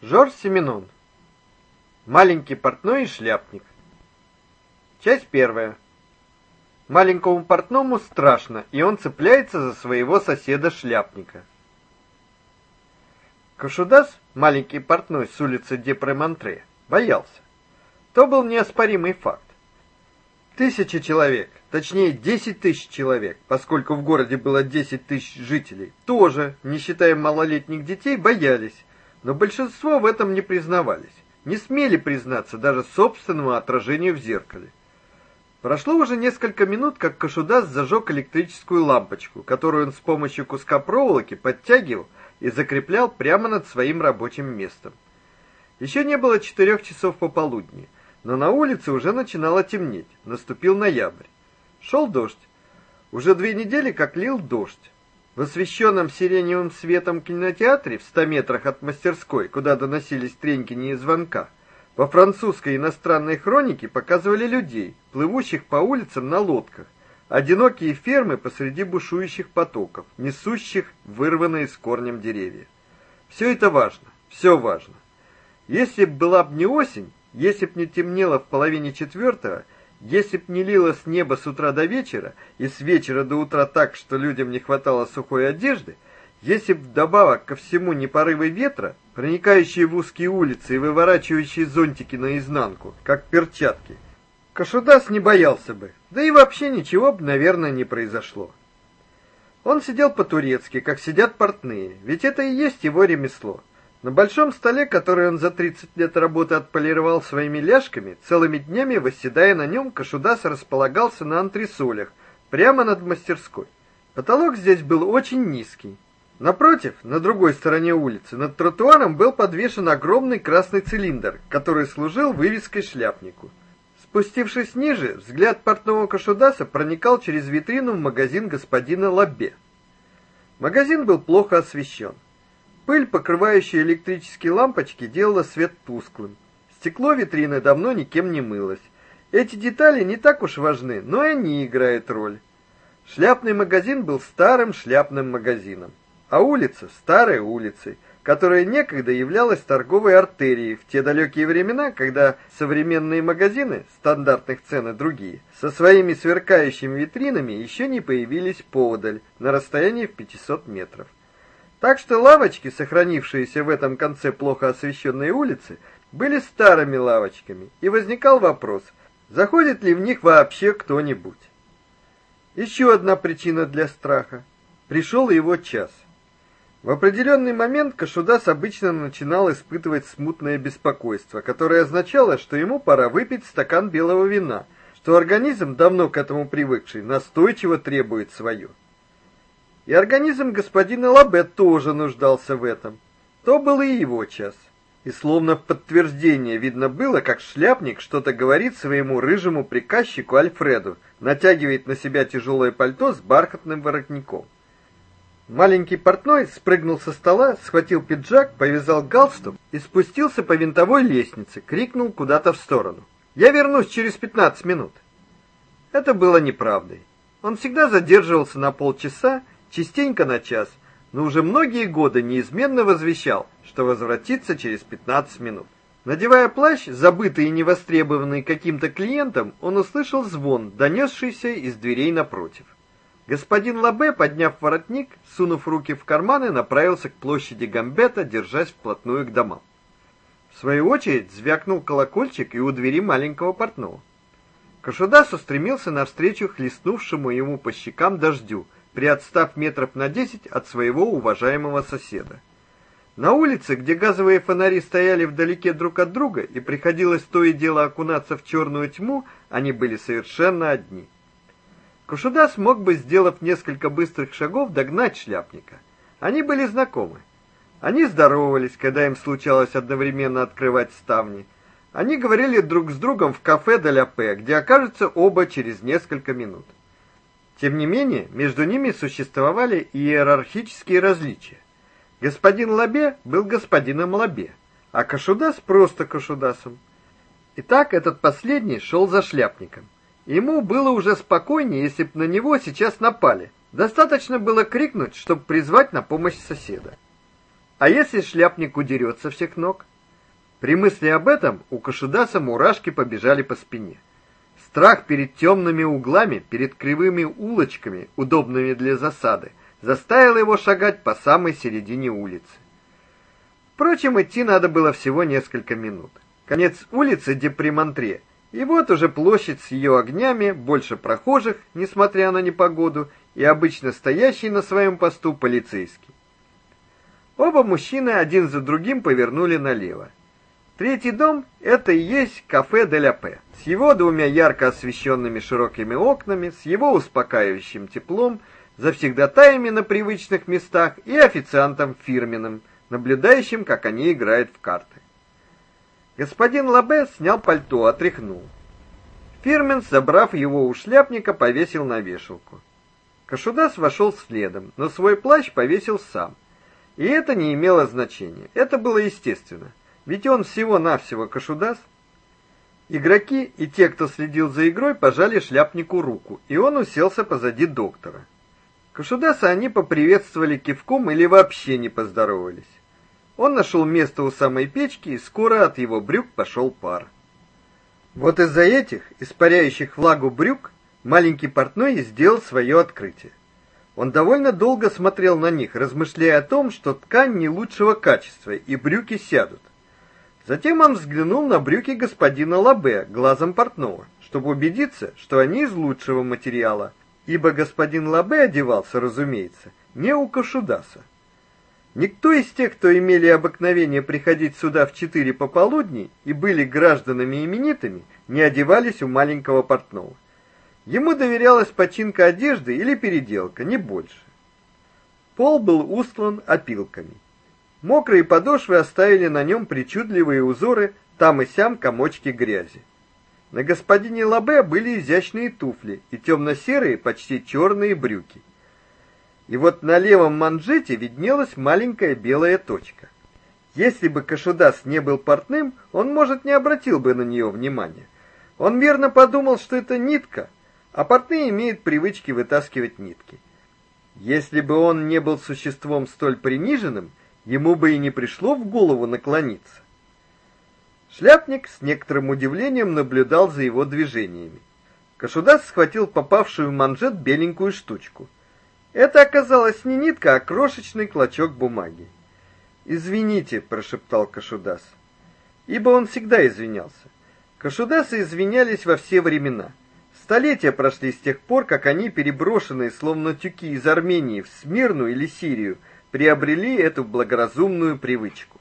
Жорж Семенон. Маленький портной и шляпник. Часть первая. Маленькому портному страшно, и он цепляется за своего соседа-шляпника. Кашудас, маленький портной с улицы Депремонтре, боялся. То был неоспоримый факт. Тысячи человек, точнее десять тысяч человек, поскольку в городе было десять тысяч жителей, тоже, не считая малолетних детей, боялись, но большинство в этом не признавались, не смели признаться даже собственному отражению в зеркале. Прошло уже несколько минут, как Кашудас зажег электрическую лампочку, которую он с помощью куска проволоки подтягивал и закреплял прямо над своим рабочим местом. Еще не было четырех часов пополудни, но на улице уже начинало темнеть. Наступил ноябрь. Шел дождь. Уже две недели как лил дождь. В освещенном сиреневым светом кинотеатре в ста метрах от мастерской, куда доносились треньканье звонка, во французской иностранной хронике показывали людей, плывущих по улицам на лодках, одинокие фермы посреди бушующих потоков, несущих вырванные с корнем деревья. Все это важно, все важно. Если б была б не осень, если б не темнело в половине четвертого, если б не лило с неба с утра до вечера и с вечера до утра так, что людям не хватало сухой одежды, если б вдобавок ко всему не порывы ветра, проникающие в узкие улицы и выворачивающие зонтики наизнанку, как перчатки, Кашудас не боялся бы, да и вообще ничего бы, наверное, не произошло. Он сидел по-турецки, как сидят портные, ведь это и есть его ремесло. На большом столе, который он за 30 лет работы отполировал своими ляжками, целыми днями восседая на нем, Кашудас располагался на антресолях, прямо над мастерской. Потолок здесь был очень низкий. Напротив, на другой стороне улицы, над тротуаром был подвешен огромный красный цилиндр, который служил вывеской шляпнику. Спустившись ниже, взгляд портного Кашудаса проникал через витрину в магазин господина Лаббе. Магазин был плохо освещен. Пыль, покрывающая электрические лампочки, делала свет тусклым. Стекло витрины давно никем не мылось. Эти детали не так уж важны, но и они играют роль. Шляпный магазин был старым шляпным магазином, а улица старой улицей, которая некогда являлась торговой артерией в те далекие времена, когда современные магазины, стандартных цен и другие, со своими сверкающими витринами еще не появились поодаль, на расстоянии в 500 метров. Так что лавочки, сохранившиеся в этом конце плохо освещенной улицы, были старыми лавочками, и возникал вопрос: заходит ли в них вообще кто-нибудь? Еще одна причина для страха. Пришел его час. В определенный момент Кашудас обычно начинал испытывать смутное беспокойство, которое означало, что ему пора выпить стакан белого вина, что организм, давно к этому привыкший, настойчиво требует свое. И организм господина Лабе тоже нуждался в этом. То был и его час. И словно в подтверждение видно было, как шляпник что-то говорит своему рыжему приказчику Альфреду, натягивает на себя тяжелое пальто с бархатным воротником. Маленький портной спрыгнул со стола, схватил пиджак, повязал галстук и спустился по винтовой лестнице, крикнул куда-то в сторону: "Я вернусь через пятнадцать минут". Это было неправдой. Он всегда задерживался на полчаса частенько на час, но уже многие годы неизменно возвещал, что возвратится через 15 минут. Надевая плащ, забытый и невостребованный каким-то клиентом, он услышал звон, донесшийся из дверей напротив. Господин Лабе, подняв воротник, сунув руки в карманы, направился к площади Гамбета, держась вплотную к домам. В свою очередь звякнул колокольчик и у двери маленького портного. Кашудас устремился навстречу хлестнувшему ему по щекам дождю – приотстав метров на десять от своего уважаемого соседа. На улице, где газовые фонари стояли вдалеке друг от друга и приходилось то и дело окунаться в черную тьму, они были совершенно одни. Кушудас мог бы, сделав несколько быстрых шагов, догнать шляпника. Они были знакомы. Они здоровались, когда им случалось одновременно открывать ставни. Они говорили друг с другом в кафе де ля Пе, где окажутся оба через несколько минут. Тем не менее, между ними существовали иерархические различия. Господин Лабе был господином Лабе, а Кашудас просто Кашудасом. Итак, этот последний шел за шляпником. Ему было уже спокойнее, если б на него сейчас напали. Достаточно было крикнуть, чтобы призвать на помощь соседа. А если шляпник удерет со всех ног? При мысли об этом у Кашудаса мурашки побежали по спине. Страх перед темными углами, перед кривыми улочками, удобными для засады, заставил его шагать по самой середине улицы. Впрочем, идти надо было всего несколько минут. Конец улицы Депримантре, и вот уже площадь с ее огнями, больше прохожих, несмотря на непогоду, и обычно стоящий на своем посту полицейский. Оба мужчины один за другим повернули налево. Третий дом это и есть кафе де. С его двумя ярко освещенными широкими окнами, с его успокаивающим теплом, завсегдатаями на привычных местах и официантом фирменным, наблюдающим, как они играют в карты. Господин Лабе снял пальто, отряхнул. Фирмен, забрав его у шляпника, повесил на вешалку. Кашудас вошел следом, но свой плащ повесил сам. И это не имело значения. Это было естественно. Ведь он всего-навсего Кашудас. Игроки и те, кто следил за игрой, пожали шляпнику руку, и он уселся позади доктора. Кашудаса они поприветствовали кивком или вообще не поздоровались. Он нашел место у самой печки, и скоро от его брюк пошел пар. Вот из-за этих, испаряющих влагу брюк, маленький портной сделал свое открытие. Он довольно долго смотрел на них, размышляя о том, что ткань не лучшего качества, и брюки сядут. Затем он взглянул на брюки господина Лабе глазом портного, чтобы убедиться, что они из лучшего материала, ибо господин Лабе одевался, разумеется, не у Кашудаса. Никто из тех, кто имели обыкновение приходить сюда в четыре пополудни и были гражданами именитыми, не одевались у маленького портного. Ему доверялась починка одежды или переделка, не больше. Пол был устлан опилками. Мокрые подошвы оставили на нем причудливые узоры, там и сям комочки грязи. На господине Лабе были изящные туфли и темно серые почти черные брюки. И вот на левом манжете виднелась маленькая белая точка. Если бы Кашудас не был портным, он, может, не обратил бы на нее внимания. Он верно подумал, что это нитка, а портные имеют привычки вытаскивать нитки. Если бы он не был существом столь приниженным, ему бы и не пришло в голову наклониться. Шляпник с некоторым удивлением наблюдал за его движениями. Кашудас схватил попавшую в манжет беленькую штучку. Это оказалось не нитка, а крошечный клочок бумаги. "Извините", прошептал Кашудас. Ибо он всегда извинялся. Кашудасы извинялись во все времена. Столетия прошли с тех пор, как они, переброшенные словно тюки из Армении в Смирну или Сирию, приобрели эту благоразумную привычку.